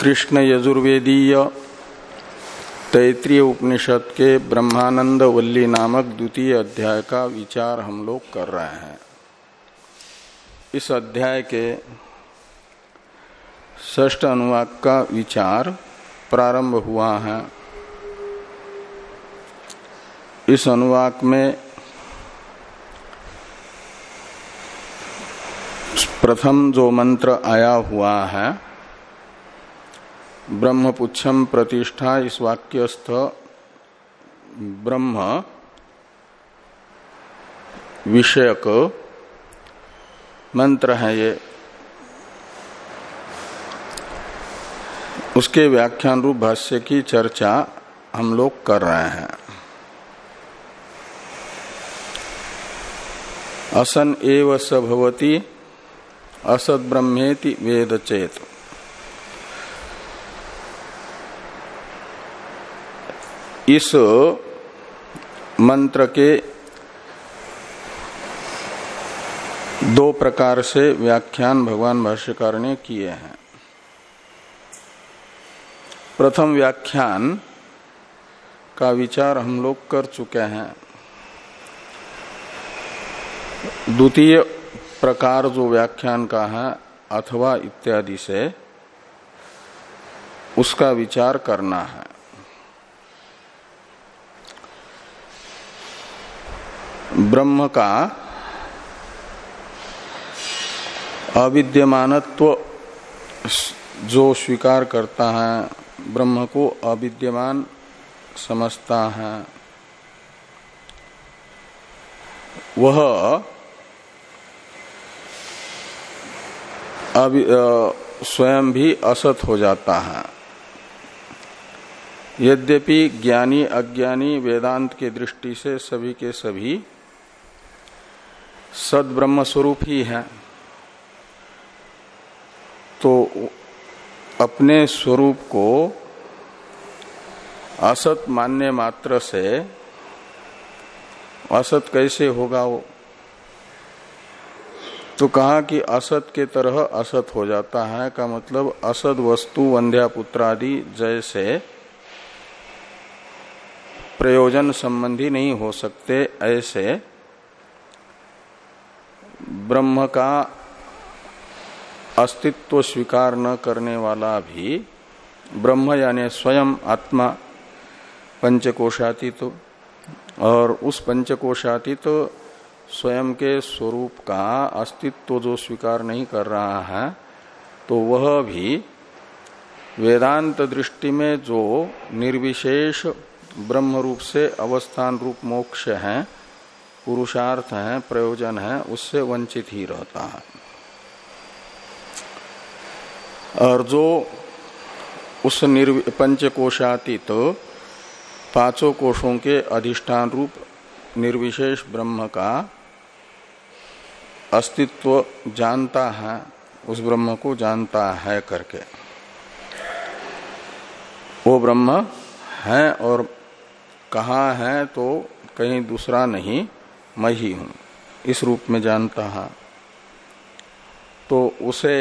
कृष्ण यजुर्वेदीय तैतृय उपनिषद के ब्रह्मानंद वल्ली नामक द्वितीय अध्याय का विचार हम लोग कर रहे हैं। इस अध्याय के ष्ठ अनुवाक का विचार प्रारंभ हुआ है। इस अनुवाक में प्रथम जो मंत्र आया हुआ है ब्रह्मपुच्छम प्रतिष्ठा इस वाक्यस्थ ब्रह्म विषयक मंत्र है ये। उसके व्याख्यान रूप भाष्य की चर्चा हम लोग कर रहे हैं। असन एव स असद ब्रह्मेति वेद चेत इस मंत्र के दो प्रकार से व्याख्यान भगवान भाष्यकार ने किए हैं। प्रथम व्याख्यान का विचार हम लोग कर चुके हैं। द्वितीय प्रकार जो व्याख्यान का है, अथवा इत्यादि से, उसका विचार करना है। ब्रह्म का अविद्यमानत्व जो स्वीकार करता है, ब्रह्म को अविद्यमान समझता है। वह स्वयं भी असत हो जाता है। यद्यपि ज्ञानी, अज्ञानी वेदांत के दृष्टि से सभी के सभी सद ब्रह्म स्वरूप ही है। तो अपने स्वरूप को असत मान्य मात्र से असत कैसे होगा वो? तो कहा कि असत के तरह असत हो जाता है का मतलब असद वस्तु, वंध्या पुत्रादि जैसे प्रयोजन संबंधी नहीं हो सकते, ऐसे ब्रह्म का अस्तित्व स्वीकार न करने वाला भी ब्रह्म यानी स्वयं आत्मा पंचकोशातीत तो, और उस पंचकोशातीत तो स्वयं के स्वरूप का अस्तित्व जो स्वीकार नहीं कर रहा है तो वह भी वेदांत दृष्टि में जो निर्विशेष ब्रह्म रूप से अवस्थान रूप मोक्ष है पुरुषार्थ है, प्रयोजन है, उससे वंचित ही रहता है। और जो उस पंचकोशातीत तो पाँचों कोशों के अधिष्ठान रूप निर्विशेष ब्रह्म का अस्तित्व जानता है, उस ब्रह्म को जानता है करके। वो ब्रह्म है और कहा है तो कहीं दूसरा नहीं। मैं ही हूँ, इस रूप में जानता है। तो उसे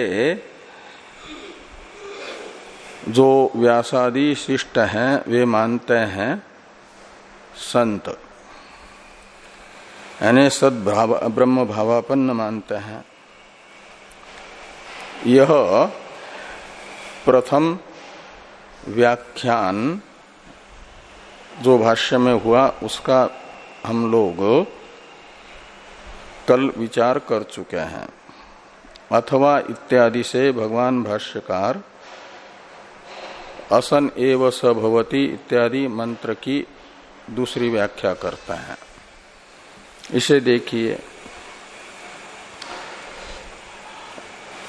जो व्यासादि शिष्ट हैं, वे मानते हैं संत। यानी सद ब्रह्म भावापन्न मानते हैं। यह प्रथम व्याख्यान जो भाष्य में हुआ, उसका हम लोग कल विचार कर चुके हैं। अथवा इत्यादि से भगवान भाष्यकार, असन एव स इत्यादि मंत्र की दूसरी व्याख्या करता है। इसे देखिए।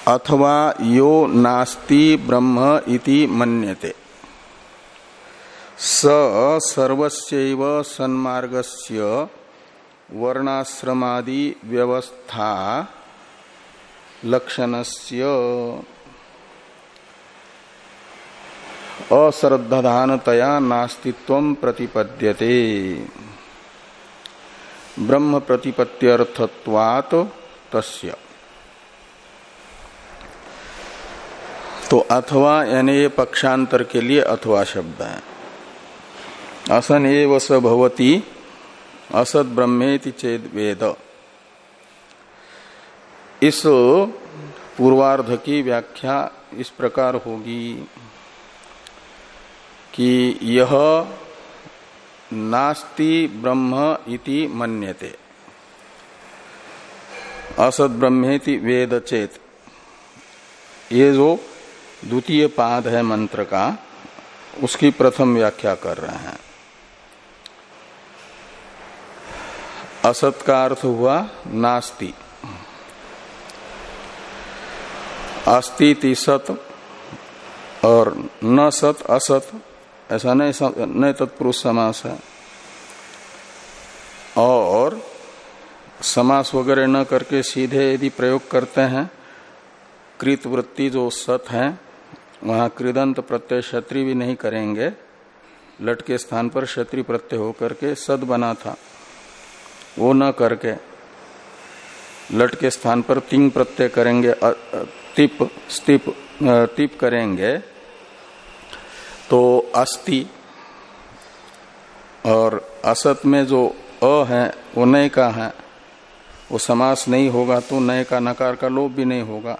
अथवा यो नास्ति ब्रह्म इति मन्यते। स सर्वस्यैव सन्मार्गस्य वर्णाश्रमादि व्यवस्था लक्षणस्य अश्रद्धानतया नास्तित्व प्रतिपद्यते। ब्रह्म प्रतिपत्त्यर्थत्वात् तस्य। तो अथवा यानी ये पक्षांतर के लिए अथवा शब्द है। असन एव स भवती असत ब्रह्मेति चेद वेद। इस पूर्वार्ध की व्याख्या इस प्रकार होगी कि यह नास्ति ब्रह्म इति मन्यते। असत ब्रह्मेति वेद चेत। ये जो द्वितीय पाद है मंत्र का, उसकी प्रथम व्याख्या कर रहे हैं। असत का अर्थ हुआ, नास्ति। अस्ति सत और न सत, असत, ऐसा नहीं नहीं तत्पुरुष समास है। और समास वगैरह न करके सीधे यदि प्रयोग करते हैं कृत वृत्ति जो सत है, वहाँ कृदंत प्रत्यय क्षत्रि भी नहीं करेंगे। लट के स्थान पर क्षत्रि प्रत्यय होकर के सद बना था। वो न करके लट के स्थान पर तिंग प्रत्यय करेंगे तिप, स्तिप तिप करेंगे तो अस्ति और असत में जो अ है, वो नय का है, वो समास नहीं होगा तो नय का नकार का लोभ भी नहीं होगा,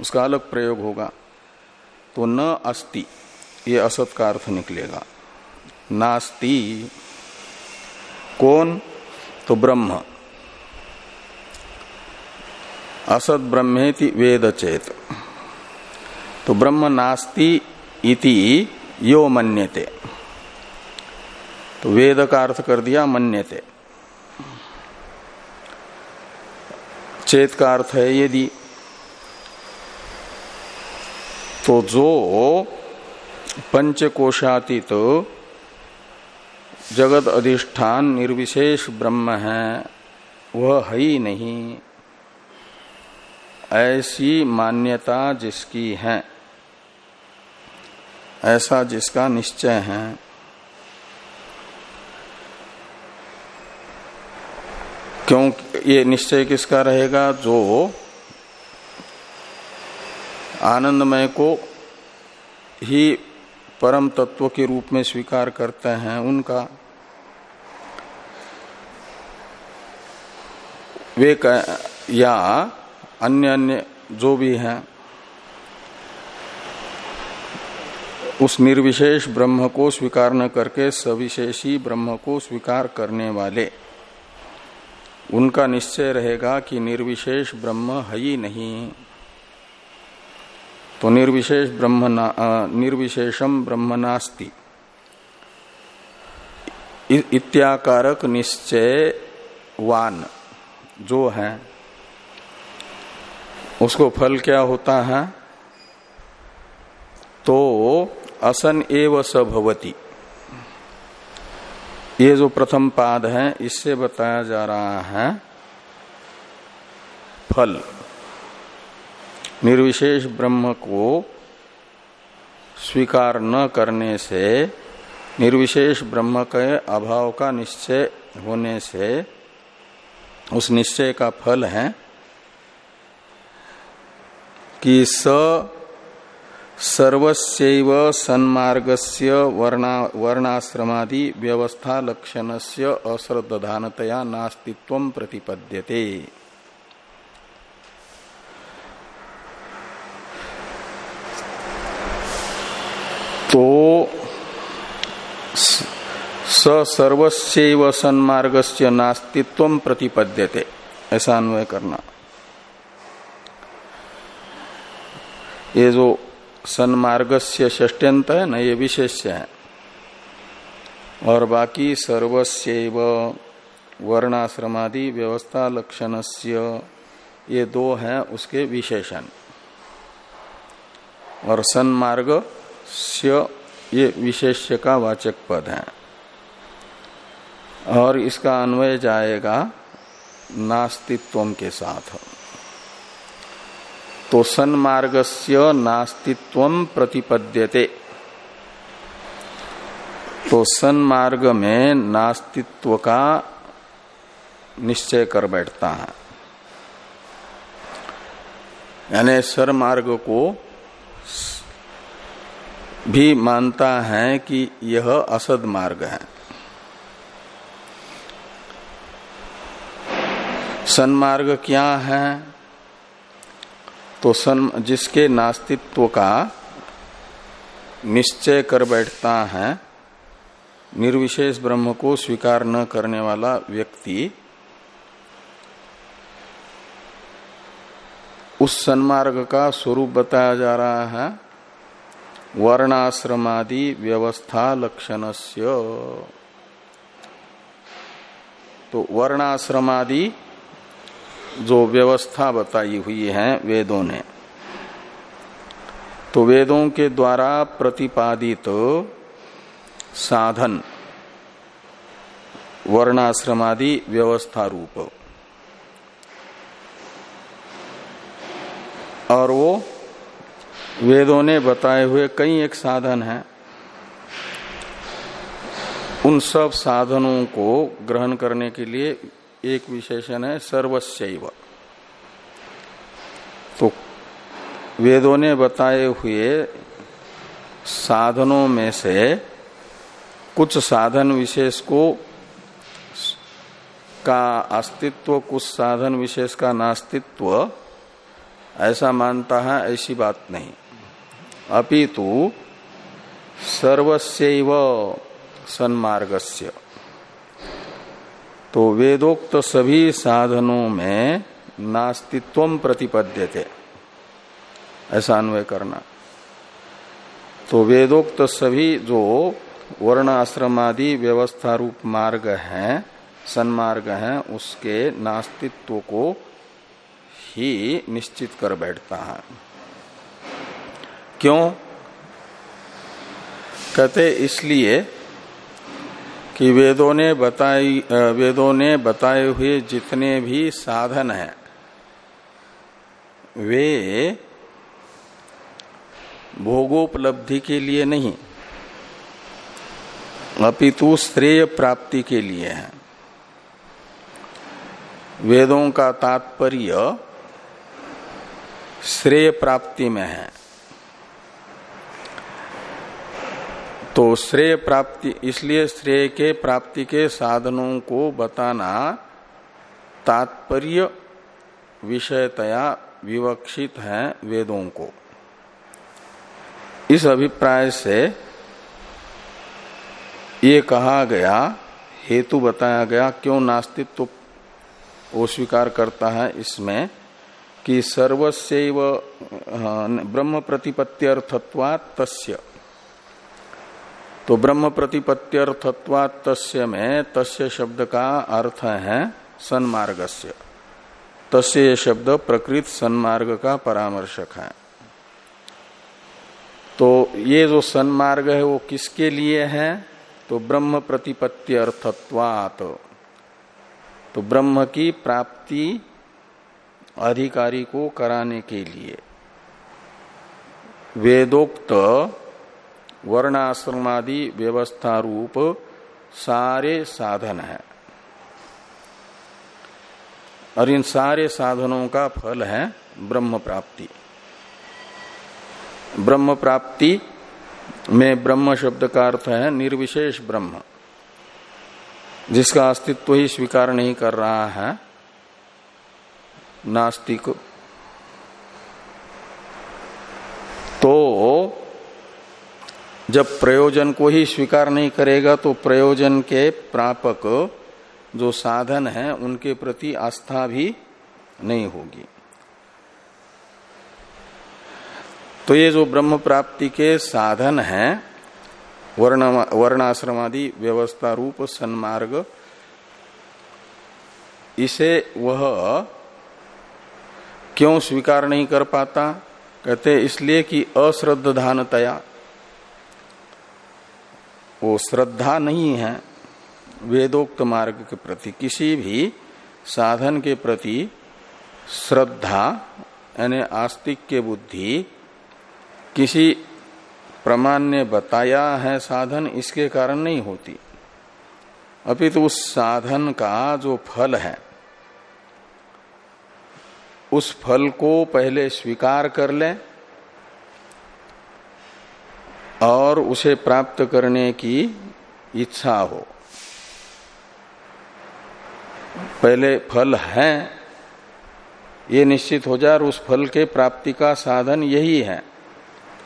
उसका अलग प्रयोग होगा। तो न अस्ति ये असत का अर्थ निकलेगा। नास्ति, कौन तो ब्रह्म। असत ब्रह्मेति वेद चेत तो ब्रह्म नास्ति इति यो मन्यते। तो वेद का अर्थ कर दिया, मन्यते। चेत का अर्थ है यदि तो जो पंचकोशातीत तो जगत अधिष्ठान निर्विशेष ब्रह्म है, वह है ही नहीं। ऐसी मान्यता जिसकी है, ऐसा जिसका निश्चय है। क्यों, ये निश्चय किसका रहेगा? जो आनंदमय को ही परम तत्व के रूप में स्वीकार करते हैं उनका। वे या अन्य अन्य जो भी हैं, उस निर्विशेष ब्रह्म को स्वीकार न करके सविशेषी ब्रह्म को स्वीकार करने वाले। उनका निश्चय रहेगा कि निर्विशेष ब्रह्म है ही नहीं। तो निर्विशेष ब्रह्म निर्विशेषम ब्रह्म नास्ति इत्याकारक निश्चय वान, जो है, उसको फल क्या होता है? तो असन एव स भवती। ये जो प्रथम पाद है, इससे बताया जा रहा है, फल। निर्विशेष ब्रह्म को स्वीकार न करने से, निर्विशेष ब्रह्म के अभाव का निश्चय होने से, उस निश्चय का फल है कि स सर्वस्व सन्मार्गस्य वर्णा, वर्णाश्रमादि व्यवस्था लक्षणस्य अश्रद्धानतया नास्तित्व प्रतिपद्यते। तो स सर्वस्व सन्मार्गस्य नास्तित्व प्रतिपद्यते। ऐसा अन्वय करना। ये जो सन्मार्ग से षष्ट्यंत है ना, ये विशेष्य है। और बाकी सर्वस्व वर्णाश्रमादि व्यवस्था लक्षणस्य ये दो हैं, उसके विशेषण। और सन्मार्ग से ये विशेष्य का वाचक पद है। और इसका अन्वय जाएगा नास्तित्व के साथ। तो सन्मार्ग से नास्तित्व प्रतिपद्यते। तो सन्मार्ग में नास्तित्व का निश्चय कर बैठता है। यानी सर मार्ग को भी मानता है कि यह असद मार्ग है। सन्मार्ग क्या है? तो सन, जिसके नास्तित्व का निश्चय कर बैठता है, निर्विशेष ब्रह्म को स्वीकार न करने वाला व्यक्ति, उस सन्मार्ग का स्वरूप बताया जा रहा है। वर्णाश्रमादि व्यवस्था लक्षणस्य तो वर्णाश्रमादि जो व्यवस्था बताई हुई है वेदों ने तो वेदों के द्वारा प्रतिपादित साधन वर्णाश्रमादि व्यवस्था रूप और वो वेदों ने बताए हुए कई एक साधन हैं। उन सब साधनों को ग्रहण करने के लिए एक विशेषण है सर्वस्व तो वेदों ने बताए हुए साधनों में से कुछ साधन विशेष को का अस्तित्व, कुछ साधन विशेष का नास्तित्व, ऐसा मानता है, ऐसी बात नहीं। अपितु सर्वस्व सन्मार्गस्य। तो वेदोक्त सभी साधनों में नास्तित्व प्रतिपद्यते। ऐसा अन्वय करना। तो वेदोक्त सभी जो वर्ण आश्रमादि व्यवस्था रूप मार्ग है, सन्मार्ग है, उसके नास्तित्व को ही निश्चित कर बैठता है। क्यों? कहते, इसलिए कि वेदों ने बताई वेदों ने बताए हुए जितने भी साधन हैं, वे भोगोपलब्धि के लिए नहीं, अपितु श्रेय प्राप्ति के लिए है। वेदों का तात्पर्य श्रेय प्राप्ति में है। तो श्रेय प्राप्ति, इसलिए श्रेय के प्राप्ति के साधनों को बताना तात्पर्य विषयतया विवक्षित है वेदों को। इस अभिप्राय से ये कहा गया, हेतु बताया गया, क्यों नास्तित्व वो स्वीकार करता है इसमें कि सर्वस्व ब्रह्म प्रतिपत्त्यर्थत्वा तस्य। तो ब्रह्म प्रतिपत्त्यर्थत्वा तस्य में, तस्य शब्द का अर्थ है सन्मार्गस्य। तस्य शब्द प्रकृत सन्मार्ग का परामर्शक है। तो ये जो सन्मार्ग है, वो किसके लिए है? तो ब्रह्म प्रतिपत्ति अर्थत्वात तो ब्रह्म की प्राप्ति अधिकारी को कराने के लिए। वेदोक्त वर्णाश्रमादि व्यवस्था रूप सारे साधन है। और इन सारे साधनों का फल है ब्रह्म प्राप्ति। ब्रह्म प्राप्ति में ब्रह्म शब्द का अर्थ है निर्विशेष ब्रह्म। जिसका अस्तित्व ही स्वीकार नहीं कर रहा है, नास्तिक तो जब प्रयोजन को ही स्वीकार नहीं करेगा तो प्रयोजन के प्रापक जो साधन है, उनके प्रति आस्था भी नहीं होगी। तो ये जो ब्रह्म प्राप्ति के साधन हैं, वर्ण वर्णाश्रमादि व्यवस्था रूप सन्मार्ग, इसे वह क्यों स्वीकार नहीं कर पाता? कहते इसलिए कि अश्रद्धानतया वो श्रद्धा नहीं है वेदोक्त मार्ग के प्रति, किसी भी साधन के प्रति श्रद्धा, यानी आस्तिक के बुद्धि, किसी प्रमाण ने बताया है साधन, इसके कारण नहीं होती। अभी तो उस साधन का जो फल है, उस फल को पहले स्वीकार कर ले और उसे प्राप्त करने की इच्छा हो। पहले फल है, ये निश्चित हो जाए और उस फल के प्राप्ति का साधन यही है।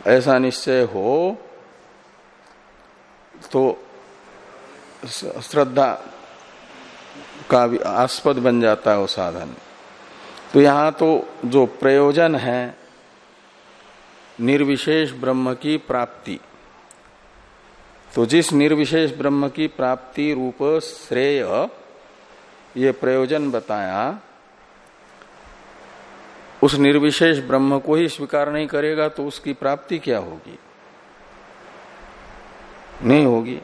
ऐसा निश्चय हो तो श्रद्धा का आस्पद बन जाता है वो साधन। तो यहाँ तो जो प्रयोजन है, निर्विशेष ब्रह्म की प्राप्ति। तो जिस निर्विशेष ब्रह्म की प्राप्ति रूप श्रेय ये प्रयोजन बताया, उस निर्विशेष ब्रह्म को ही स्वीकार नहीं करेगा तो उसकी प्राप्ति क्या होगी? नहीं होगी।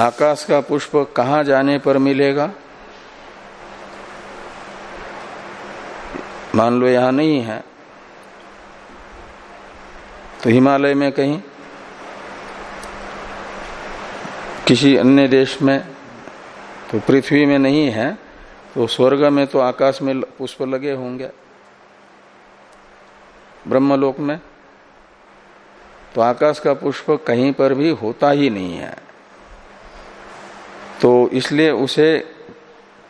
आकाश का पुष्प कहाँ जाने पर मिलेगा? मान लो यहाँ नहीं है। तो हिमालय में कहीं किसी अन्य देश में तो पृथ्वी में नहीं है तो स्वर्ग में तो आकाश में पुष्प लगे होंगे। ब्रह्मलोक में तो आकाश का पुष्प कहीं पर भी होता ही नहीं है। तो इसलिए उसे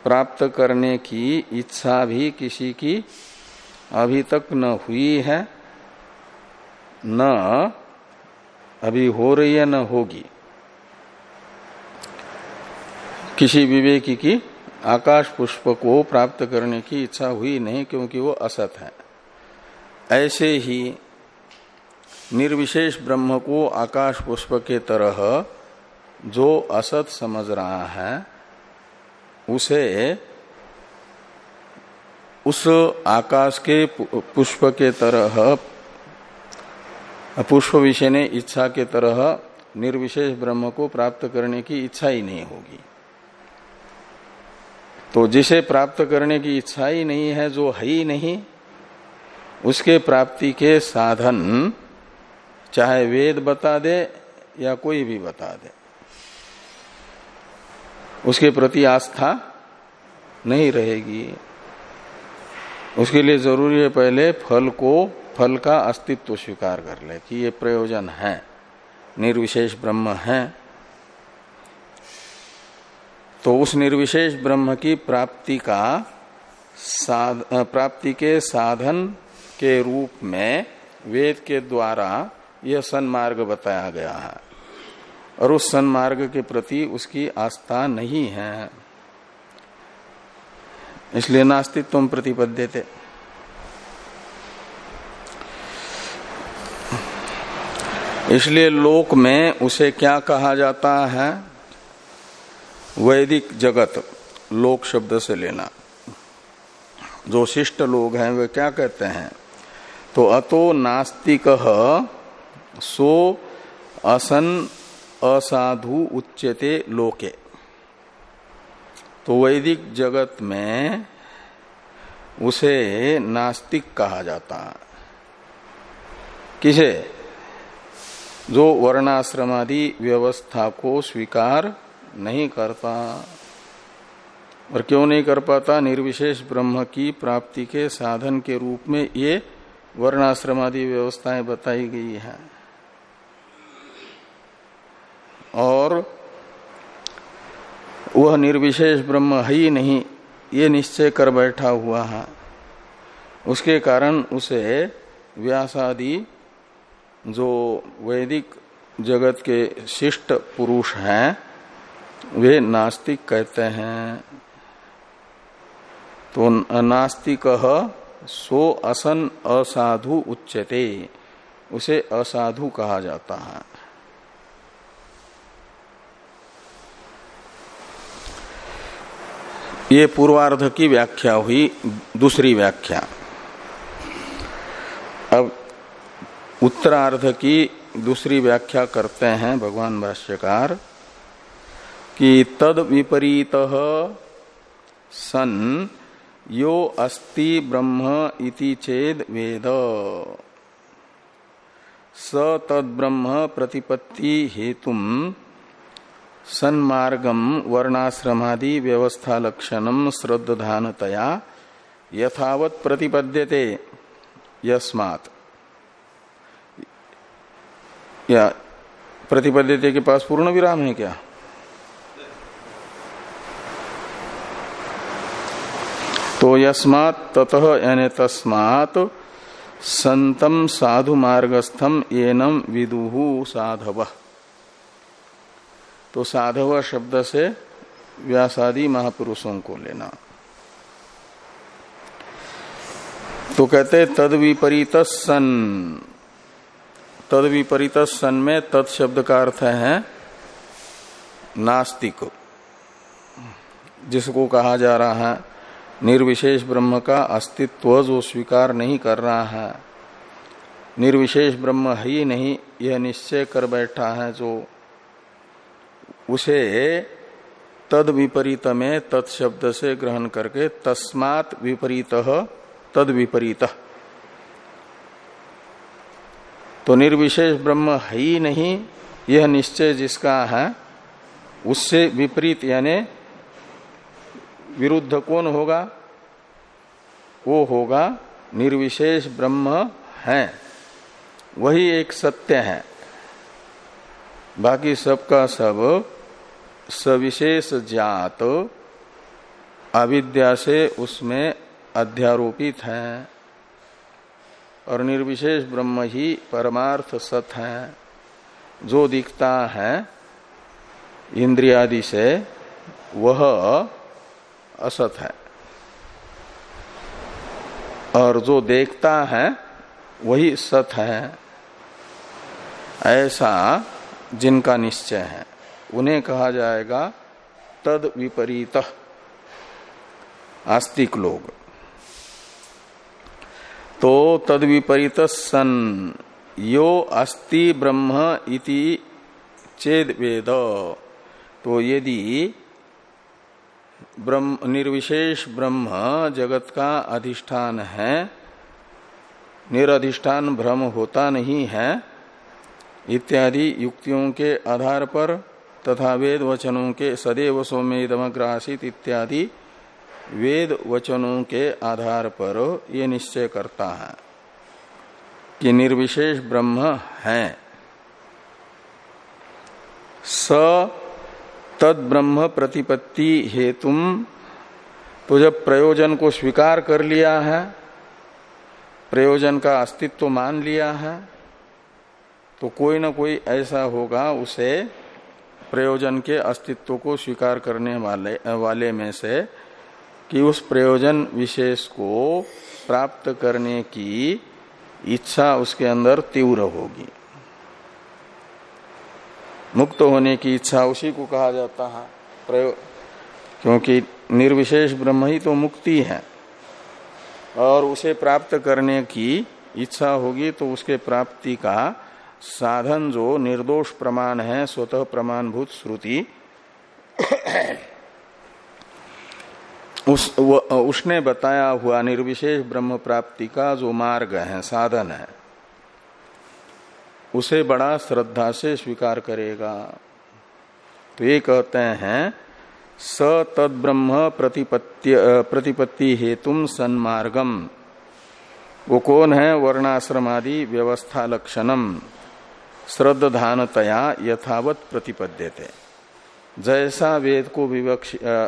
प्राप्त करने की इच्छा भी किसी की अभी तक न हुई है। न अभी हो रही है, न होगी। किसी विवेकी की आकाश पुष्प को प्राप्त करने की इच्छा हुई नहीं क्योंकि वो असत है। ऐसे ही निर्विशेष ब्रह्म को आकाश पुष्प के तरह जो असत समझ रहा है, उसे उस आकाश के पुष्प के तरह पुष्प विषय ने इच्छा के तरह निर्विशेष ब्रह्म को प्राप्त करने की इच्छा ही नहीं होगी। तो जिसे प्राप्त करने की इच्छा ही नहीं है, जो है ही नहीं, उसके प्राप्ति के साधन चाहे वेद बता दे या कोई भी बता दे, उसके प्रति आस्था नहीं रहेगी। उसके लिए ज़रूरी है पहले फल को फल का अस्तित्व स्वीकार कर ले कि ये प्रयोजन है निर्विशेष ब्रह्म है। तो उस निर्विशेष ब्रह्म की प्राप्ति का साध, प्राप्ति के साधन के रूप में वेद के द्वारा यह सन्मार्ग बताया गया है। और उस सन्मार्ग के प्रति उसकी आस्था नहीं है। इसलिए नास्तित्व प्रतिपद्य थे इसलिए लोक में उसे क्या कहा जाता है? वैदिक जगत, लोक शब्द से लेना। जो शिष्ट लोग हैं, वे क्या कहते हैं? तो अतो नास्तिक सो असन असाधु उच्यते लोके। तो वैदिक जगत में उसे नास्तिक कहा जाता है। किसे? जो वर्णाश्रमादि व्यवस्था को स्वीकार नहीं करता और क्यों नहीं कर पाता? निर्विशेष ब्रह्म की प्राप्ति के साधन के रूप में ये वर्णाश्रमादि व्यवस्थाएँ बताई गई हैं। और वह निर्विशेष ब्रह्म है ही नहीं, ये निश्चय कर बैठा हुआ है। उसके कारण उसे व्यासादि जो वैदिक जगत के शिष्ट पुरुष हैं, वे नास्तिक कहते हैं। तो नास्तिक सो असन असाधु उच्चते उसे असाधु कहा जाता है। ये पूर्वार्ध की व्याख्या हुई, दूसरी व्याख्या। अब उत्तरार्ध की दूसरी व्याख्या करते हैं भगवान भाष्यकार कि तद विपरीत सन यो अस्ति ब्रह्म इति चेद वेद। स तद ब्रह्म प्रतिपत्ति हेतु सन्मार्गम वर्णाश्रमादि व्यवस्था लक्षणम श्रद्धानतया यथावत प्रतिपद्यते। यस्मात्। या प्रतिपद्यते के पास पूर्ण विराम है क्या? तो यस्मात ततः यानी तस्मात संतम साधु मार्गस्थम एनम विदुहु साधव। तो साधव शब्द से व्यासादि महापुरुषों को लेना। तो कहते तद विपरीत सन तद विपरीत सन में तत्शब्द का अर्थ है नास्तिक। जिसको कहा जा रहा है, निर्विशेष ब्रह्म का अस्तित्व जो स्वीकार नहीं कर रहा है। निर्विशेष ब्रह्म ही नहीं, यह निश्चय कर बैठा है जो उसे तद विपरीत में तत्शब्द से ग्रहण करके तस्मात विपरीत तद विपरीत तो निर्विशेष ब्रह्म है ही नहीं, यह निश्चय जिसका है, उससे विपरीत यानी विरुद्ध कौन होगा? वो होगा निर्विशेष ब्रह्म है। वही एक सत्य है। बाकी सबका सब सविशेष जात अविद्या से उसमें अध्यारोपित है। और निर्विशेष ब्रह्म ही परमार्थ सत है, जो दिखता है इंद्रियादि से, वह असत है। और जो देखता है, वही सत है। ऐसा जिनका निश्चय है, उन्हें कहा जाएगा तद विपरीत आस्तिक लोग। तो तद विपरीत सन यो अस्ति ब्रह्म इति चेद वेद। तो यदि ब्रह्म, निर्विशेष ब्रह्म जगत का अधिष्ठान है, निरधिष्ठान भ्रम होता नहीं है, इत्यादि युक्तियों के आधार पर तथा वेद वचनों के सदैव सोमेदमग्रासित इत्यादि वेद वचनों के आधार पर ये निश्चय करता है कि निर्विशेष ब्रह्म है। स तद ब्रह्म प्रतिपत्ति हेतुम तो जब प्रयोजन को स्वीकार कर लिया है, प्रयोजन का अस्तित्व मान लिया है तो कोई ना कोई ऐसा होगा उसे प्रयोजन के अस्तित्व को स्वीकार करने वाले वाले में से कि उस प्रयोजन विशेष को प्राप्त करने की इच्छा उसके अंदर तीव्र होगी। मुक्त होने की इच्छा उसी को कहा जाता है। प्रयोग क्योंकि निर्विशेष ब्रह्म ही तो मुक्ति है। और उसे प्राप्त करने की इच्छा होगी तो उसके प्राप्ति का साधन जो निर्दोष प्रमाण है, स्वतः प्रमाणभूत श्रुति उस व, उसने बताया हुआ निर्विशेष ब्रह्म प्राप्ति का जो मार्ग है साधन है उसे बड़ा श्रद्धा से स्वीकार करेगा। तो ये कहते हैं स तद ब्रह्म प्रतिपत्ति हेतु सन्मार्गम। वो कौन है? वर्णाश्रमादि व्यवस्था लक्षणम श्रद्धानतया यथावत प्रतिपद्यते। जैसा वेद को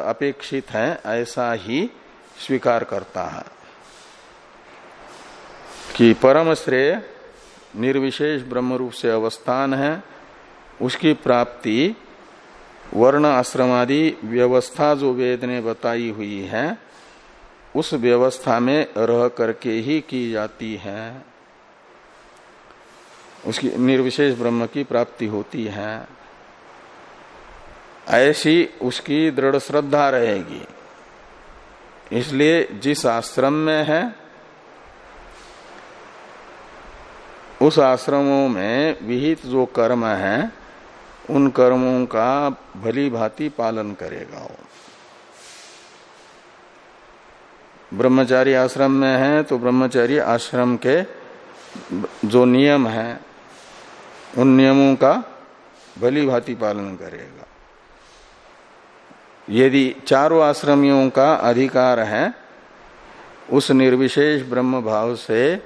अपेक्षित है, ऐसा ही स्वीकार करता है। कि परम श्रेय निर्विशेष ब्रह्म रूप से अवस्थान है, उसकी प्राप्ति वर्ण आश्रमादि व्यवस्था जो वेद ने बताई हुई है, उस व्यवस्था में रह करके ही की जाती है। उसकी निर्विशेष ब्रह्म की प्राप्ति होती है। ऐसी उसकी दृढ़ श्रद्धा रहेगी। इसलिए जिस आश्रम में है, उस आश्रमों में विहित जो कर्म है, उन कर्मों का भली भांति पालन करेगा वो। ब्रह्मचारी आश्रम में है तो ब्रह्मचारी आश्रम के जो नियम है, उन नियमों का भली भांति पालन करेगा। यदि चारों आश्रमियों का अधिकार है, उस निर्विशेष ब्रह्म भाव से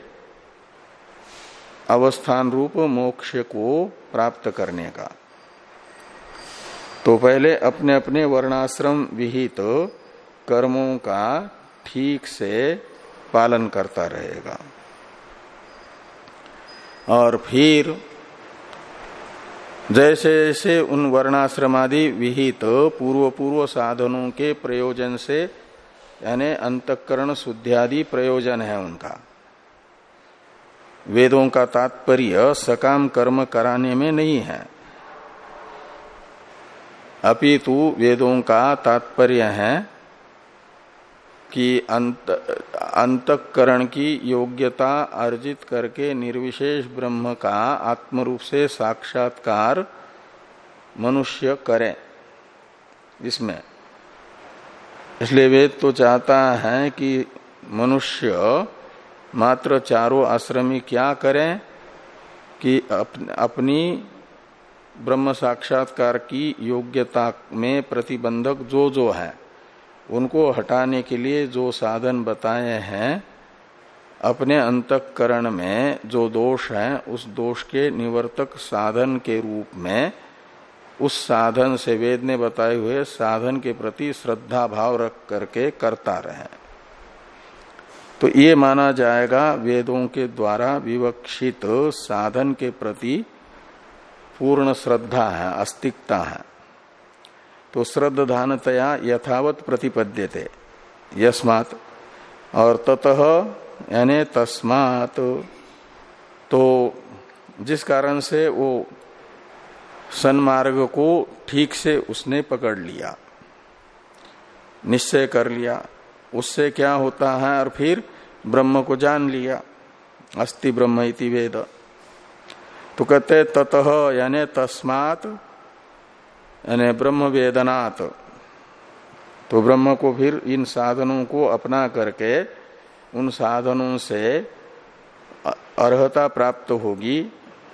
अवस्थान रूप मोक्ष को प्राप्त करने का। तो पहले अपने अपने वर्णाश्रम विहित तो कर्मों का ठीक से पालन करता रहेगा। और फिर जैसे जैसे उन वर्णाश्रमादि विहित पूर्व पूर्व साधनों के प्रयोजन से, यानी अंतकरण शुद्धियादि प्रयोजन है उनका। वेदों का तात्पर्य सकाम कर्म कराने में नहीं है। अपितु वेदों का तात्पर्य है कि अंत, अंतकरण की योग्यता अर्जित करके निर्विशेष ब्रह्म का आत्मरूप से साक्षात्कार मनुष्य करे, इसमें। इसलिए वेद तो चाहता है कि मनुष्य मात्र चारों आश्रमी क्या करें, कि अपनी ब्रह्म साक्षात्कार की योग्यता में प्रतिबंधक जो जो है। उनको हटाने के लिए जो साधन बताए हैं, अपने अंतकरण में जो दोष है, उस दोष के निवर्तक साधन के रूप में, उस साधन से वेद ने बताए हुए साधन के प्रति श्रद्धा भाव रख करके करता रहे। तो ये माना जाएगा वेदों के द्वारा विवक्षित साधन के प्रति पूर्ण श्रद्धा है अस्तिकता है। तो श्रद्धानतया यथावत प्रतिपद्य थे यस्मात। और ततः, यानी तस्मात। तो जिस कारण से वो सन्मार्ग को ठीक से उसने पकड़ लिया, निश्चय कर लिया, उससे क्या होता है और फिर ब्रह्म को जान लिया अस्ति ब्रह्म इति वेद। तो कहते ततः, यानी तस्मात। यानी ब्रह्म वेदनात्। तो ब्रह्म को फिर इन साधनों को अपना करके उन साधनों से अर्हता प्राप्त होगी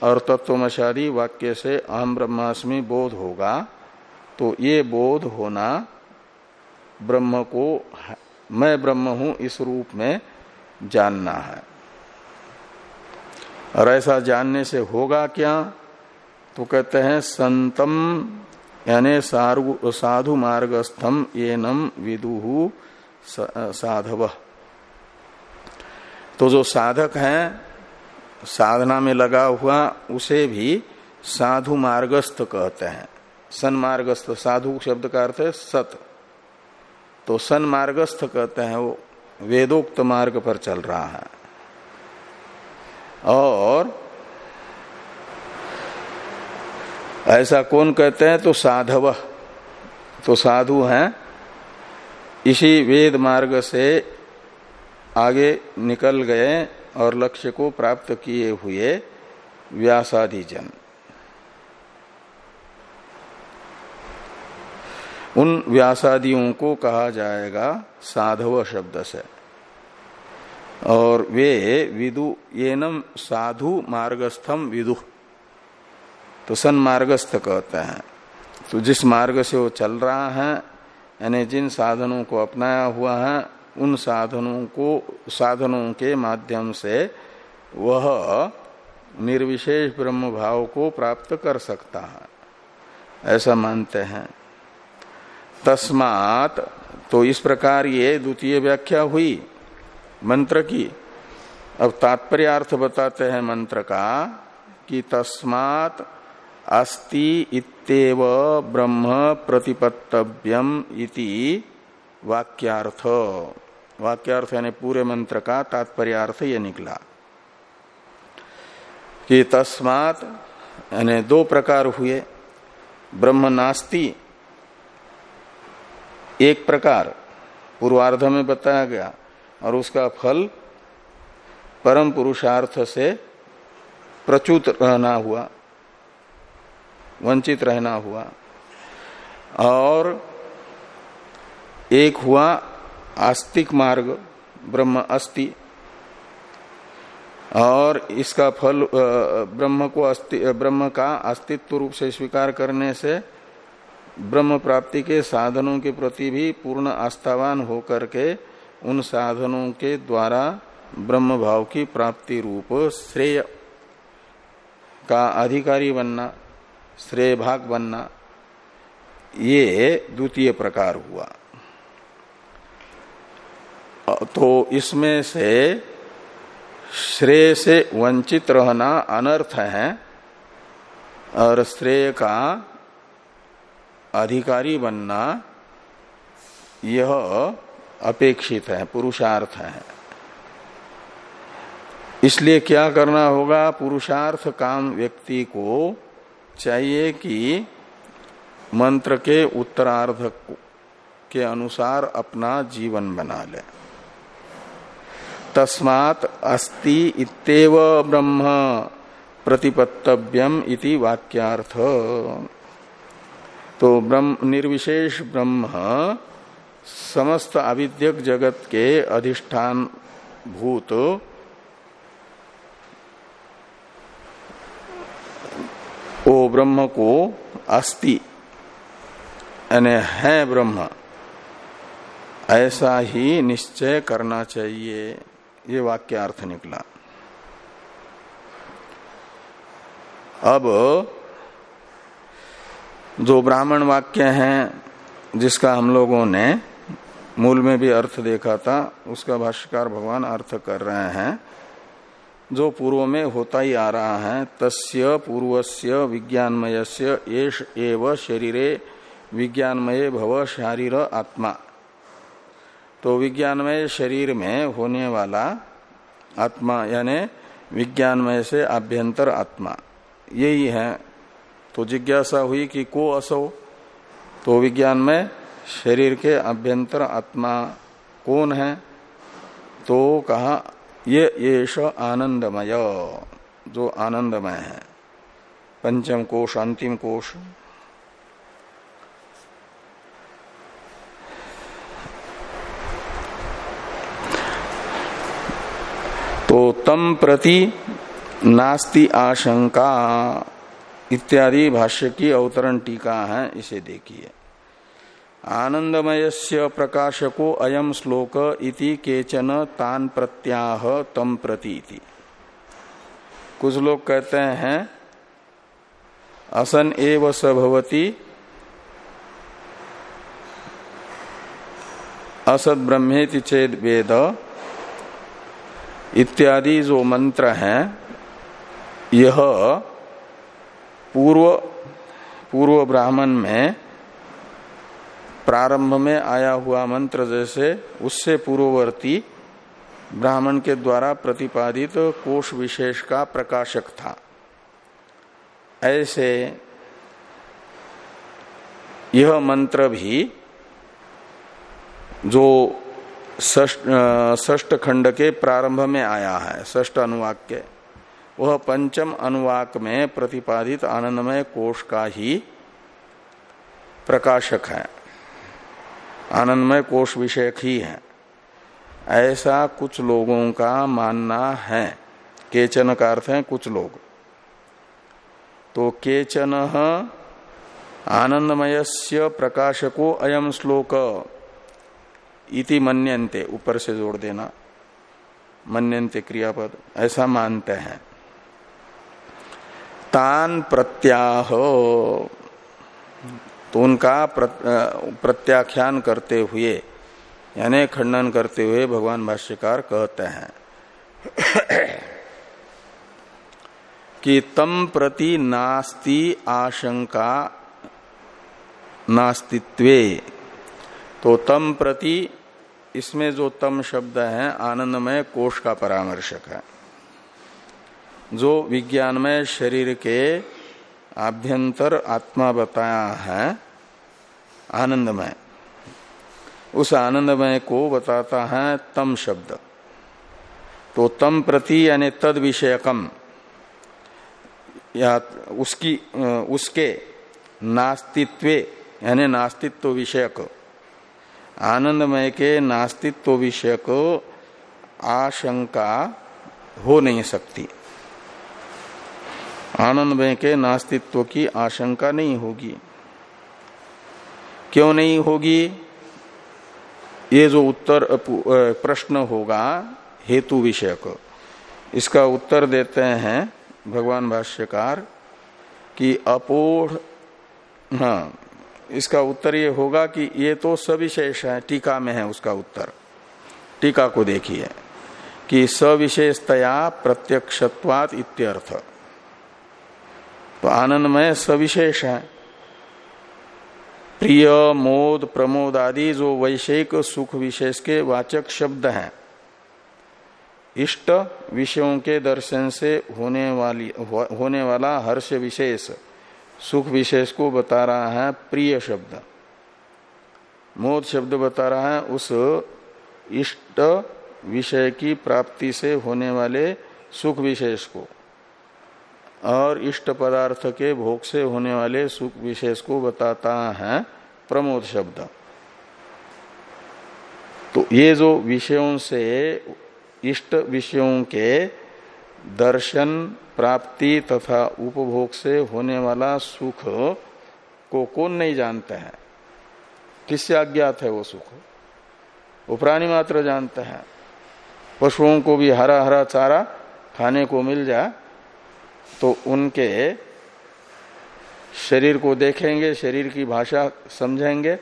और तत्वमशादी वाक्य से अहम ब्रह्मास्मि बोध होगा। तो ये बोध होना ब्रह्म को मैं ब्रह्म हूँ, इस रूप में जानना है। और ऐसा जानने से होगा क्या? तो कहते हैं संतम यानी साधु मार्गस्थम एनम विदुहु साधव। तो जो साधक है, साधना में लगा हुआ, उसे भी साधु मार्गस्थ कहते हैं। सन्मार्गस्थ, साधु शब्द का अर्थ है सत। तो सन्मार्गस्थ कहते हैं, वो वेदोक्त मार्ग पर चल रहा है। और ऐसा कौन कहते हैं? तो साधव। तो साधु हैं। इसी वेद मार्ग से आगे निकल गए और लक्ष्य को प्राप्त किए हुए व्यासादि जन उन व्यासादियों को कहा जाएगा साधव शब्द से। और वे विदु येनम साधु मार्गस्थम विदु। तो सन्मार्गस्थ कहते हैं। तो जिस मार्ग से वो चल रहा है, यानी जिन साधनों को अपनाया हुआ है, उन साधनों को, साधनों के माध्यम से वह निर्विशेष ब्रह्म भाव को प्राप्त कर सकता है। ऐसा मानते हैं। तस्मात तो इस प्रकार ये द्वितीय व्याख्या हुई मंत्र की। अब तात्पर्य अर्थ बताते हैं मंत्र का कि तस्मात अस्ति इत्येव ब्रह्म प्रतिपत्तव्यम इति वाक्यार्थ। वाक्यार्थ यानी पूरे मंत्र का तात्पर्यार्थ ये निकला। कि तस्मात यानी दो प्रकार हुए। ब्रह्म नास्ति, एक प्रकार, पूर्वार्ध में बताया गया, और उसका फल परम पुरुषार्थ से प्रचुत रहना हुआ। वंचित रहना हुआ। और एक हुआ आस्तिक मार्ग, ब्रह्म अस्ति। और इसका फल ब्रह्म को अस्ति ब्रह्म का अस्तित्व रूप से स्वीकार करने से ब्रह्म प्राप्ति के साधनों के प्रति भी पूर्ण आस्थावान होकर के उन साधनों के द्वारा ब्रह्म भाव की प्राप्ति रूप श्रेय का अधिकारी बनना। श्रेय भाग बनना, ये द्वितीय प्रकार हुआ। तो इसमें से श्रेय से वंचित रहना अनर्थ है और श्रेय का अधिकारी बनना, यह अपेक्षित है, पुरुषार्थ है। इसलिए क्या करना होगा? पुरुषार्थ काम व्यक्ति को चाहिए कि मंत्र के उत्तरार्ध के अनुसार अपना जीवन बना ले। तस्मात अस्ति इतव ब्रह्म प्रतिपत्तव्यम इति वाक्यार्थ। तो ब्रह्म निर्विशेष ब्रह्म समस्त अविद्यक जगत के अधिष्ठान भूत ब्रह्म को अस्ति। यानी है ब्रह्म। ऐसा ही निश्चय करना चाहिए। ये वाक्य अर्थ निकला। अब जो ब्राह्मण वाक्य हैं, जिसका हम लोगों ने मूल में भी अर्थ देखा था, उसका भाष्यकार भगवान अर्थ कर रहे हैं। जो पूर्व में होता ही आ रहा है, तस्य पूर्वस्य विज्ञानमय एष एव शरीरे विज्ञानमय भव शारीर आत्मा। तो विज्ञानमय शरीर में होने वाला आत्मा, यानी विज्ञानमय से आभ्यंतर आत्मा, यही है। तो जिज्ञासा हुई कि को असो? तो विज्ञान में शरीर के अभ्यंतर आत्मा कौन है? तो कहा ये, येष आनंदमय, जो आनंदमय है। पंचम कोश, अंतिम कोश। तो तम प्रति नास्ति आशंका, इत्यादि भाष्य की अवतरण टीका है, इसे देखिए। आनंदमय प्रकाशको अयम श्लोक इति केचन तान प्रत्याह तम प्रति कुछ लोग कहते हैं, असन एव सभवती असद ब्रह्मेति चेद वेद, इत्यादि जो मंत्र हैं, यह पूर्व पूर्व ब्राह्मण में प्रारंभ में आया हुआ मंत्र जैसे उससे पूर्ववर्ती ब्राह्मण के द्वारा प्रतिपादित कोष विशेष का प्रकाशक था। ऐसे यह मंत्र भी जो ष्ट खंड के प्रारंभ में आया है ष्ट अनुवाक के, वह पंचम अनुवाक में प्रतिपादित आनंदमय कोष का ही प्रकाशक है। आनंदमय कोष विषयक ही है। ऐसा कुछ लोगों का मानना है। केचन का अर्थ है कुछ लोग। तो केचन आनंदमय प्रकाशको अयम श्लोक इति मन्यन्ते, ऊपर से जोड़ देना। मन्यन्ते क्रियापद, ऐसा मानते हैं। तान प्रत्याह तो उनका प्रत्याख्यान करते हुए, यानी खंडन करते हुए भगवान भाष्यकार कहते हैं। कि तम प्रति नास्ति आशंका नास्तित्वे। तो तम प्रति, इसमें जो तम शब्द है, आनंदमय कोष का परामर्शक है। जो विज्ञानमय शरीर के आभ्यंतर आत्मा बताया है, आनंदमय। उस आनंदमय को बताता है तम शब्द। तो तम प्रति यानी तद विषयकम, या उसकी, उसके नास्तित्वे, यानी नास्तित्व विषयक, आनंदमय के नास्तित्व विषयक आशंका हो नहीं सकती। आनंदमय के नास्तित्व की आशंका नहीं होगी। क्यों नहीं होगी? ये जो उत्तर प्रश्न होगा हेतु विषय को इसका उत्तर देते हैं भगवान भाष्यकार कि अपोढ़ हाँ इसका उत्तर ये होगा कि ये तो सविशेष है, टीका में है उसका उत्तर। टीका को देखिए कि सविशेषतया प्रत्यक्षत्वात इत्यर्थ। तो आनंदमय सविशेष है। प्रिय, मोद, प्रमोद आदि जो वैषयिक सुख विशेष के वाचक शब्द हैं। इष्ट विषयों के दर्शन से होने वाली, होने वाला हर्ष विशेष, सुख विशेष को बता रहा है प्रिय शब्द। मोद शब्द बता रहा है उस इष्ट विषय की प्राप्ति से होने वाले सुख विशेष को। और इष्ट पदार्थ के भोग से होने वाले सुख विशेष को बताता है प्रमोद शब्द। तो ये जो विषयों से, इष्ट विषयों के दर्शन, प्राप्ति तथा उपभोग से होने वाला सुख को कौन नहीं जानता है? किससे अज्ञात है वो सुख? वो प्राणी मात्र जानते हैं। पशुओं को भी हरा हरा चारा खाने को मिल जाए तो उनके शरीर को देखेंगे, शरीर की भाषा समझेंगे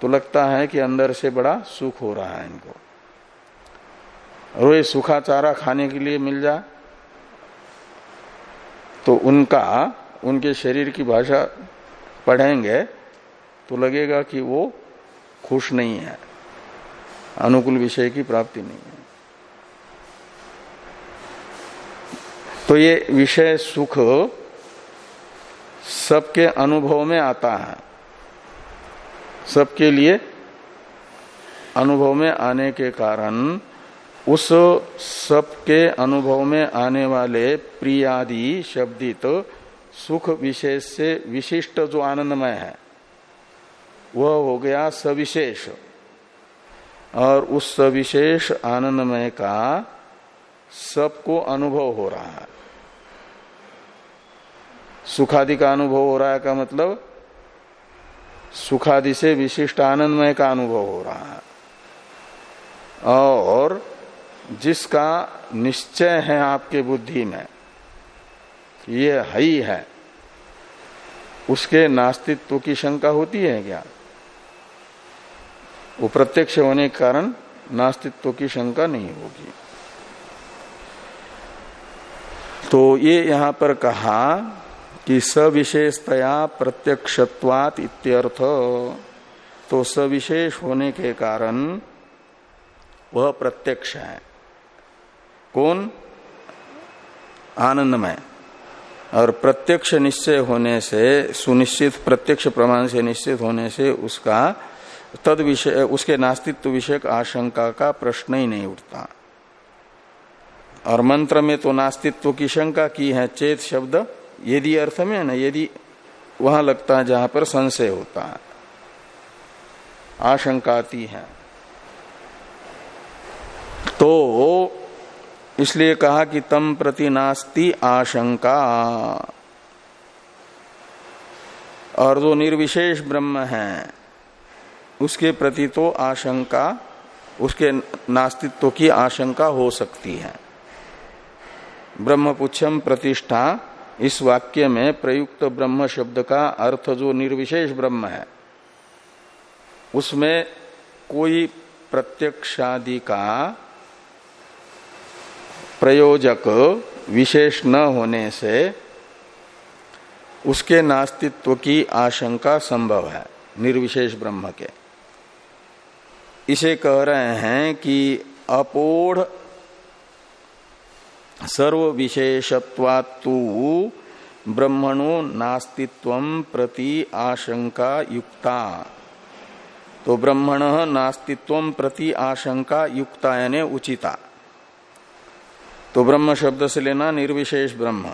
तो लगता है कि अंदर से बड़ा सुख हो रहा है इनको। और ये सूखा चारा खाने के लिए मिल जाए तो उनका, उनके शरीर की भाषा पढ़ेंगे तो लगेगा कि वो खुश नहीं है, अनुकूल विषय की प्राप्ति नहीं है। तो ये विषय सुख सबके अनुभव में आता है। सबके लिए अनुभव में आने के कारण उस सबके अनुभव में आने वाले प्रियादि शब्दित सुख विशेष से विशिष्ट जो आनंदमय है, वह हो गया सविशेष। और उस सविशेष आनंदमय का सबको अनुभव हो रहा है। सुखादि का अनुभव हो रहा है का मतलब? सुखादि से विशिष्ट आनंदमय का अनुभव हो रहा है। और जिसका निश्चय है आपके बुद्धि में, ये है ही है, उसके नास्तित्व की शंका होती है क्या? वो प्रत्यक्ष होने के कारण नास्तित्व की शंका नहीं होगी। तो ये यहाँ पर कहा कि सविशेषतया प्रत्यक्षत्वात इत्यर्थ। तो सविशेष होने के कारण वह प्रत्यक्ष है। कौन? आनंदमय। और प्रत्यक्ष निश्चय होने से, सुनिश्चित प्रत्यक्ष प्रमाण से निश्चित होने से उसका तद विषय, उसके नास्तित्व विषयक आशंका का प्रश्न ही नहीं उठता। और मंत्र में तो नास्तित्व की शंका की है, चेत शब्द यदि अर्थ में है ना, यदि वहाँ लगता है जहाँ पर संशय होता है, आशंका आती है तो इसलिए कहा कि तम प्रति नास्ती आशंका। और जो निर्विशेष ब्रह्म है, उसके प्रति तो आशंका, उसके नास्तित्व की आशंका हो सकती है। ब्रह्मपुच्छम प्रतिष्ठा इस वाक्य में प्रयुक्त ब्रह्म शब्द का अर्थ जो निर्विशेष ब्रह्म है, उसमें कोई प्रत्यक्षादि का प्रयोजक विशेष न होने से उसके नास्तित्व की आशंका संभव है, निर्विशेष ब्रह्म के। इसे कह रहे हैं कि अपोढ़ सर्व विशेषत्वात्तु ब्रह्मणो नास्तित्व प्रति आशंका युक्ता तो ब्रह्मण नास्तित्व प्रति आशंका युक्ता यानी उचिता। तो ब्रह्म शब्द से लेना निर्विशेष ब्रह्म।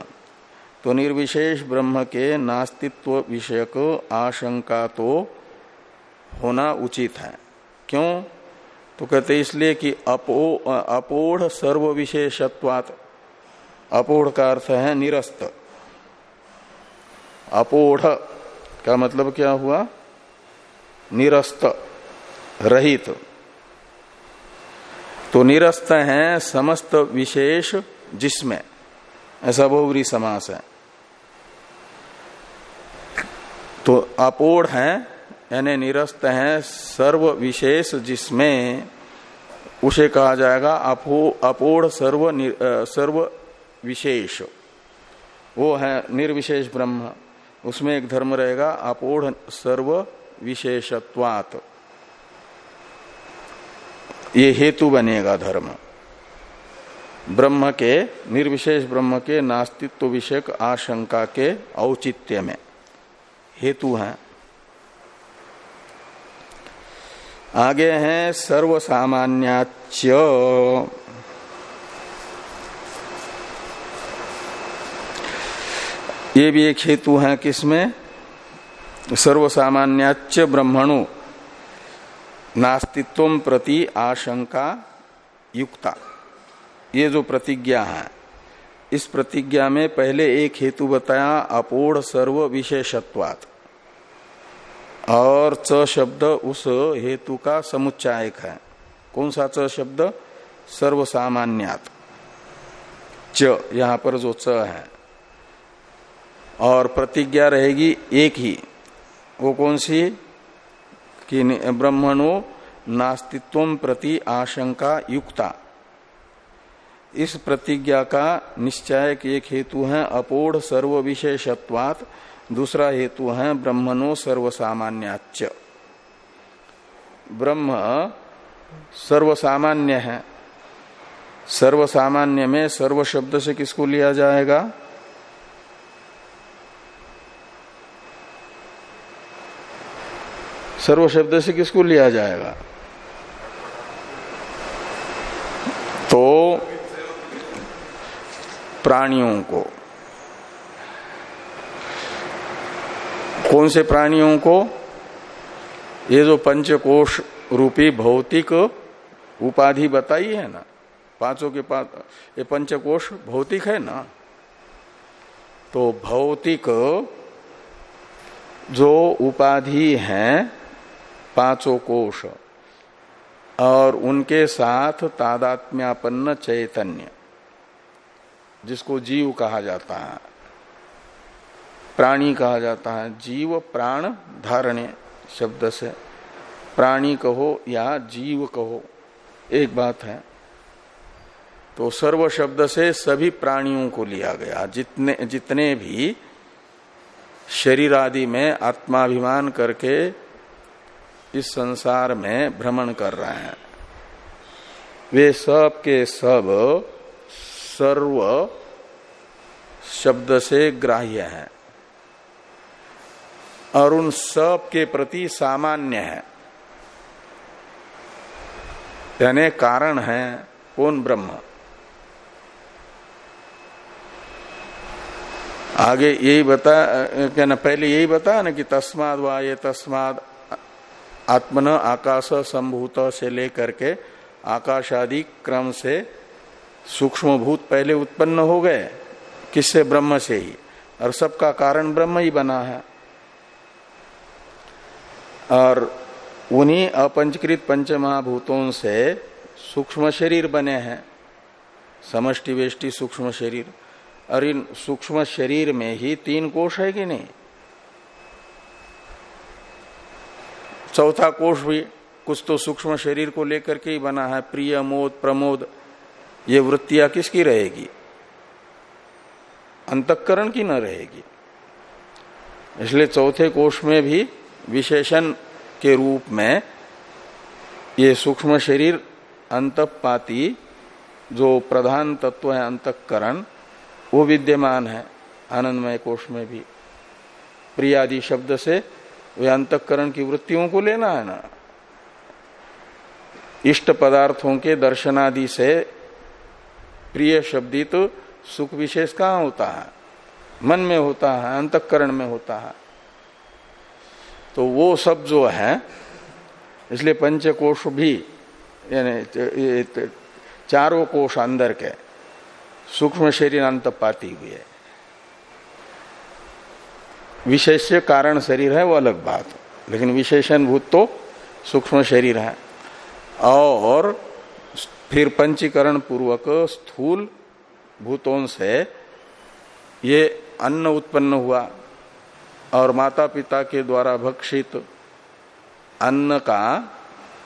तो निर्विशेष ब्रह्म के नास्तित्व विषयक आशंका तो होना उचित है। क्यों? तो कहते इसलिए कि अपो अपोढ़ सर्व विशेषत्वात अपोढ़ का अर्थ है निरस्त। अपोढ़ का मतलब क्या हुआ? निरस्त, रहित। तो निरस्त है समस्त विशेष जिसमें। ऐसा बहुवरी समास है। तो अपोढ़ है, यानी निरस्त है सर्व विशेष जिसमें, उसे कहा जाएगा अपो अपोढ़ सर्व सर्व विशेष। वो है निर्विशेष ब्रह्म। उसमें एक धर्म रहेगा अपोढ़ सर्व विशेषत्वात ये हेतु बनेगा धर्म। ब्रह्म के, निर्विशेष ब्रह्म के नास्तित्व विषयक आशंका के औचित्य में हेतु है। आगे हैं सर्व ये भी एक हेतु है किसमें सर्व सामान्याच ब्रह्मणु नास्तित्व प्रति आशंका युक्ता। ये जो प्रतिज्ञा है, इस प्रतिज्ञा में पहले एक हेतु बताया, अपोढ़ सर्व विशेषत्वात। और च शब्द उस हेतु का समुच्चायक है। कौन सा च शब्द? सर्व सामान्यात च, यहाँ पर जो च है और प्रतिज्ञा रहेगी एक ही। वो कौन सी? कि ब्रह्मणो नास्तित्व प्रति आशंका युक्ता। इस प्रतिज्ञा का निश्चय एक हेतु है अपोढ़ सर्व विशेषत्वात दूसरा हेतु है ब्रह्मणो सर्वसामान्याच ब्रह्म सर्वसामान्य है। सर्वसामान्य में सर्व शब्द से किसको लिया जाएगा? सर्व शब्द से किसको लिया जाएगा? तो प्राणियों को। कौन से प्राणियों को? ये जो पंचकोश रूपी भौतिक उपाधि बताई है ना, पाँचों के पास ये पंचकोश भौतिक है ना तो भौतिक जो उपाधि है पाँचों कोश और उनके साथ तादात्म्यापन्न चैतन्य, जिसको जीव कहा जाता है, प्राणी कहा जाता है। जीव प्राण धारणे शब्द से, प्राणी कहो या जीव कहो, एक बात है। तो सर्व शब्द से सभी प्राणियों को लिया गया। जितने जितने भी शरीर आदि में आत्माभिमान करके इस संसार में भ्रमण कर रहे हैं। वे सब के सब सर्व शब्द से ग्राह्य है और उन सब के प्रति सामान्य है। यानी कारण है कौन ब्रह्म। आगे यही बता क्या ना पहले यही बता ना कि तस्माद वा ये तस्माद आत्मन आकाश संभूत से लेकर के आकाश आदि क्रम से सूक्ष्म भूत पहले उत्पन्न हो गए, किससे? ब्रह्म से ही। और सबका कारण ब्रह्म ही बना है। और उन्हीं अपंचकृत पंच महाभूतों से सूक्ष्म शरीर बने हैं। समष्टि वेष्टि सूक्ष्म शरीर। और इन सूक्ष्म शरीर में ही तीन कोष है कि नहीं? चौथा कोष भी कुछ तो सूक्ष्म शरीर को लेकर के ही बना है, प्रिय, मोद, प्रमोद। ये वृत्तियाँ किसकी रहेगी? अंतकरण की न रहेगी। इसलिए चौथे कोष में भी विशेषण के रूप में ये सूक्ष्म शरीर, अंतपाती जो प्रधान तत्व है, अंतकरण, वो विद्यमान है, आनंदमय कोष में भी। प्रियादि शब्द से वे अंतकरण की वृत्तियों को लेना है ना। इष्ट पदार्थों के दर्शनादि से प्रिय शब्दित तो सुख विशेष कहाँ होता है? मन में होता है, अंतकरण में होता है। तो वो सब जो है, इसलिए पंचकोश भी, यानी चारों कोष अंदर के, सूक्ष्म शरीर अंत पाती हुई है विशेष्य कारण शरीर है, वो अलग बात लेकिन विशेषण भूत तो सूक्ष्म शरीर है। और फिर पंचीकरण पूर्वक स्थूल भूतों से ये अन्न उत्पन्न हुआ और माता पिता के द्वारा भक्षित अन्न का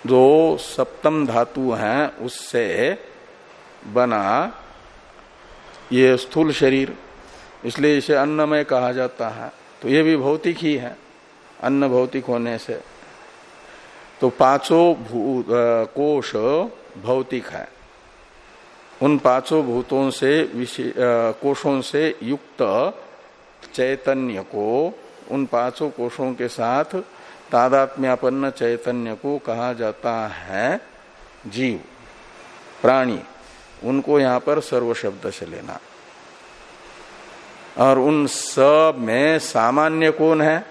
जो सप्तम धातु है, उससे बना ये स्थूल शरीर। इसलिए इसे अन्नमय कहा जाता है। तो ये भी भौतिक ही है, अन्न भौतिक होने से। तो पाँचों भूत कोश भौतिक है। उन पाँचों भूतों से कोशों से युक्त चैतन्य को, उन पाँचों कोशों के साथ तादात्म्यापन्न चैतन्य को कहा जाता है जीव, प्राणी। उनको यहाँ पर सर्व शब्द से लेना। और उन सब में सामान्य कौन है?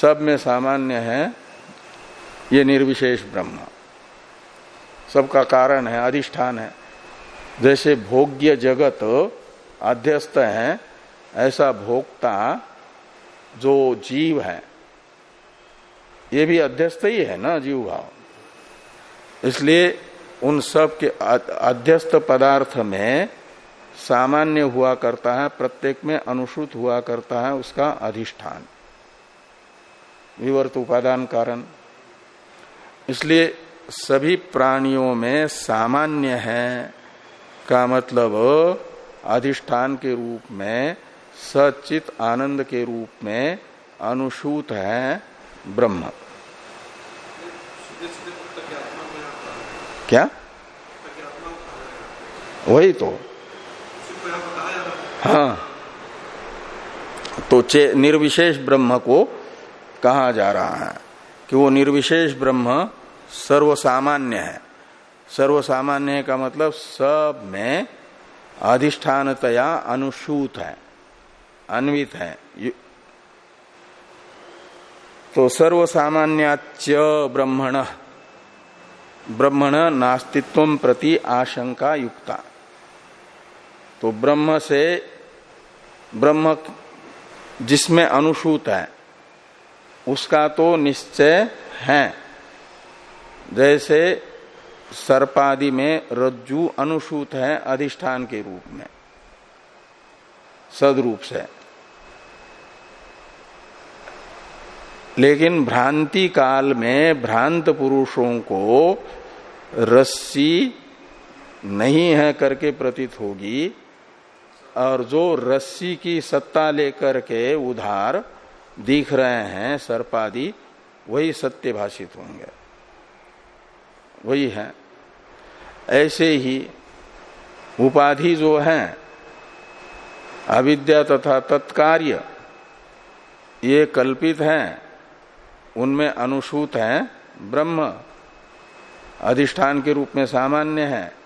सब में सामान्य है ये निर्विशेष ब्रह्म। सबका कारण है, अधिष्ठान है। जैसे भोग्य जगत अध्यस्त है, ऐसा भोक्ता जो जीव है, ये भी अध्यस्त ही है ना, जीव भाव। इसलिए उन सब के अध्यस्त पदार्थ में सामान्य हुआ करता है, प्रत्येक में अनुसूत हुआ करता है उसका अधिष्ठान। विवर्त उपादान कारण। इसलिए सभी प्राणियों में सामान्य है का मतलब अधिष्ठान के रूप में, सचित आनंद के रूप में अनुसूत है ब्रह्म। क्या? वही तो। हाँ। तो निर्विशेष ब्रह्म को कहा जा रहा है कि वो निर्विशेष ब्रह्म सर्वसामान्य है। सर्वसामान्य का मतलब सब में अधिष्ठानतया अनुसूत है, अन्वित है। तो सर्वसामान्याच ब्रह्मण। ब्रह्मण नास्तित्व प्रति आशंका युक्ता। तो ब्रह्म से ब्रह्म जिसमें अनुसूत है, उसका तो निश्चय है। जैसे सर्पादि में रज्जु अनुसूत है अधिष्ठान के रूप में, सदरूप से। लेकिन भ्रांति काल में भ्रांत पुरुषों को रस्सी नहीं है करके प्रतीत होगी और जो रस्सी की सत्ता लेकर के उधार दिख रहे हैं, सर्पादि, वही सत्य भाषित होंगे। वही है। ऐसे ही उपाधि जो है, अविद्या तथा तत्कार्य, ये कल्पित हैं, उनमें अनुसूत है, ब्रह्म अधिष्ठान के रूप में सामान्य है।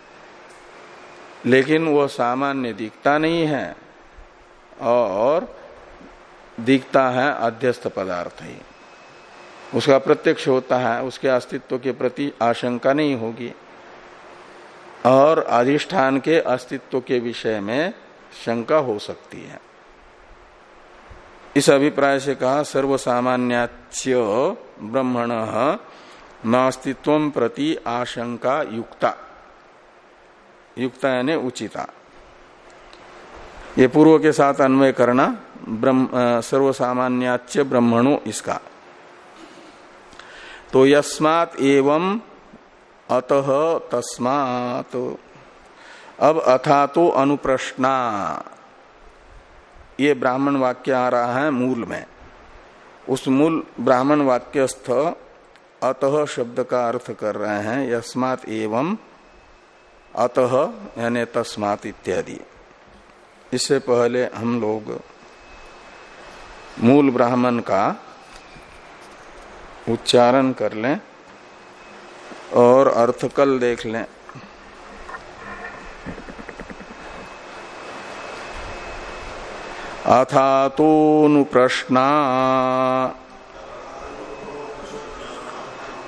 लेकिन वह सामान्य दिखता नहीं है और दिखता है अध्यस्त पदार्थ ही। उसका प्रत्यक्ष होता है, उसके अस्तित्व के प्रति आशंका नहीं होगी। और अधिष्ठान के अस्तित्व के विषय में शंका हो सकती है। इस अभिप्राय से कहा, सर्वसामान्याच्य ब्रह्मण नास्तित्व प्रति आशंका युक्ता। युक्ता यानी उचिता। ये पूर्व के साथ अन्वय करना, ब्रह्म सर्वसामान्याच्य ब्रह्मणो इसका। तो यस्मात एवं अतः तस्मात। अब अथा तो अनुप्रश्ना। ये ब्राह्मण वाक्य आ रहा है मूल में। उस मूल ब्राह्मण वाक्यस्थ अतः शब्द का अर्थ कर रहे हैं, यस्मात एवं अतः यानी तस्मात इत्यादि। इससे पहले हम लोग मूल ब्राह्मण का उच्चारण कर लें और अर्थ कल देख लें। अथा तो प्रश्ना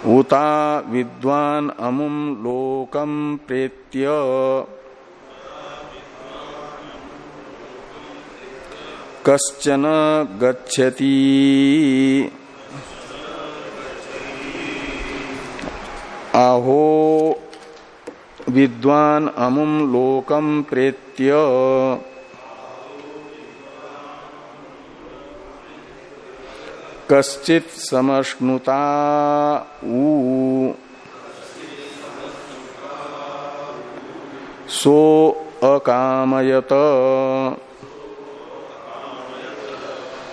उता विद्वान अमुम लोकम प्रेत्य। कश्चन गच्छति। आहो विद्वान अमुम लोकम प्रेत्य। कश्चित समश्नुता ऊ। सो अकामयत।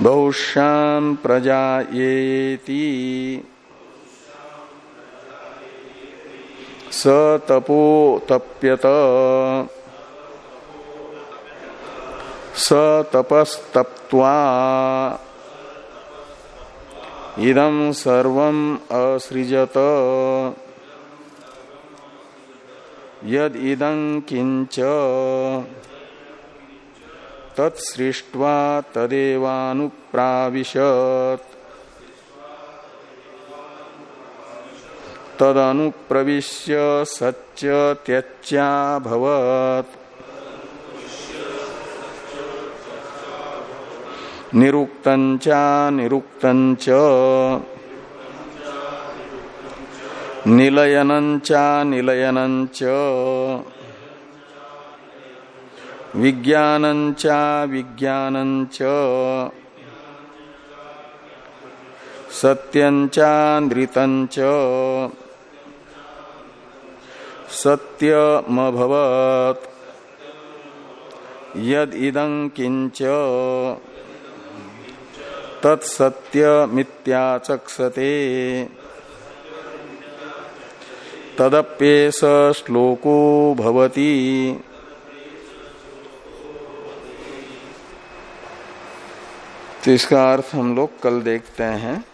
बहुश्याम प्रजा येती स तपो तप्यत। स तपस्तप्त्वा। इदम सर्वम असृजत। यद किंच तत्सृष्ट्वा तदेवानुप्राविशत। तदनुप्रविश्य सच्च त्यच्याभवत् निरुक्तञ्चा निरुक्तञ्च। निलयनञ्चा निलयनञ्च। विज्ञानञ्चा विज्ञानञ्च। सत्यञ्चा नृतञ्च। सत्यमभवत्। यद इदं किंच तत्सत्यमित्याचक्षते। तदप्येस श्लोको भवति। तो इसका अर्थ हम लोग कल देखते हैं।